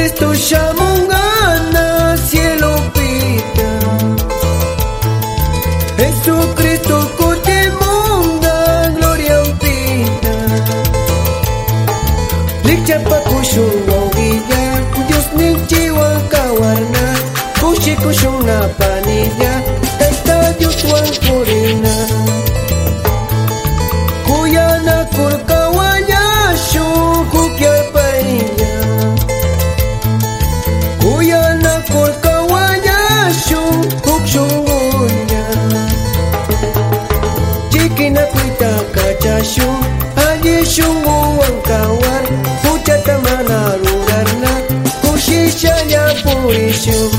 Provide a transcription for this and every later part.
Jesucristo shamungana cielo pita. Jesucristo kutimunda gloria pita. Lichapa kushungongiya Dios ninchiwa kawarna Kushi kushuna panilla Allí shungu wankawan Pucha tamana rurarna Kushisha ya purishu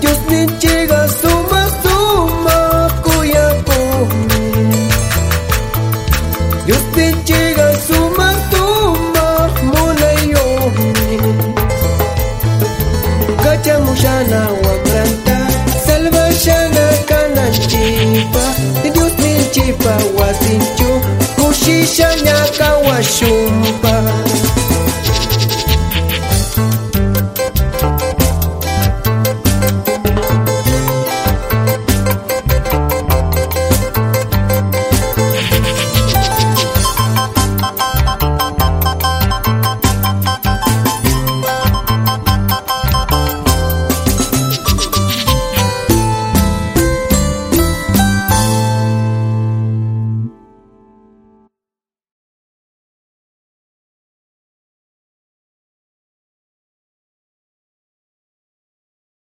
Dios ninchiga suma suma kuya pumi Dios ninchiga suma suma mulayomi Kachamushana wakranta shisha nyaka washumba